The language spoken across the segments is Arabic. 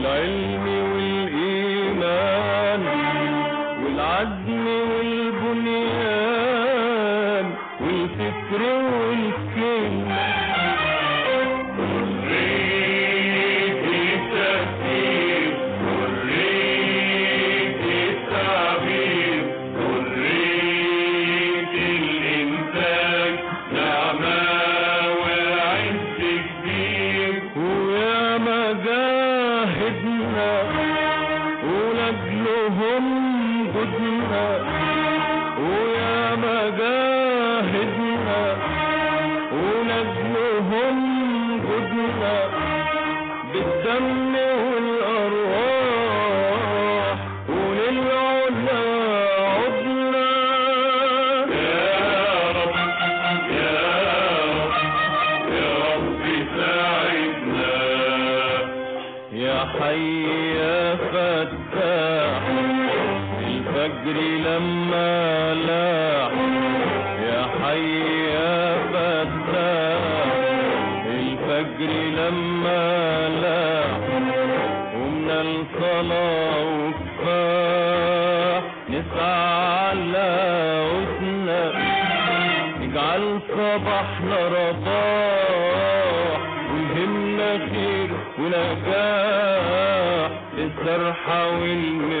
بالعلم جدنا ويا مجاهدنا ونجلهم جدنا بالدم والأرواح وللعلا عدنا يا رب يا رب يا رب ساعدنا يا حي الفجر لما لاح. يا حي يا فتاح الفجر لما لاح. ومن الصلاة وكفاح نسعى على وسنا نجعل صباحنا رباح ويهمنا خير ونجاح. للسرحة والمروح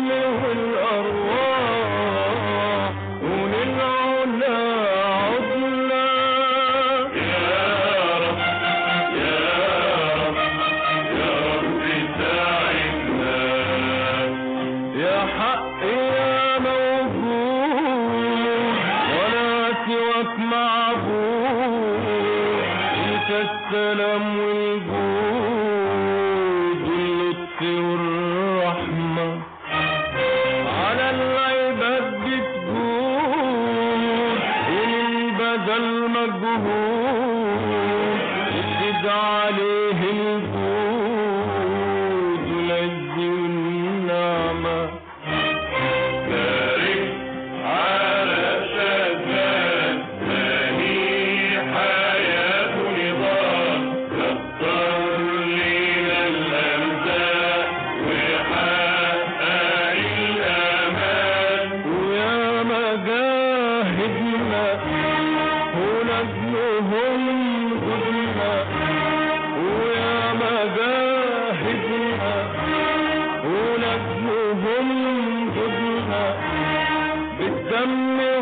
السلام والجود والرحمة على العباد بتجود ومن بدل عليه الجود والأرواح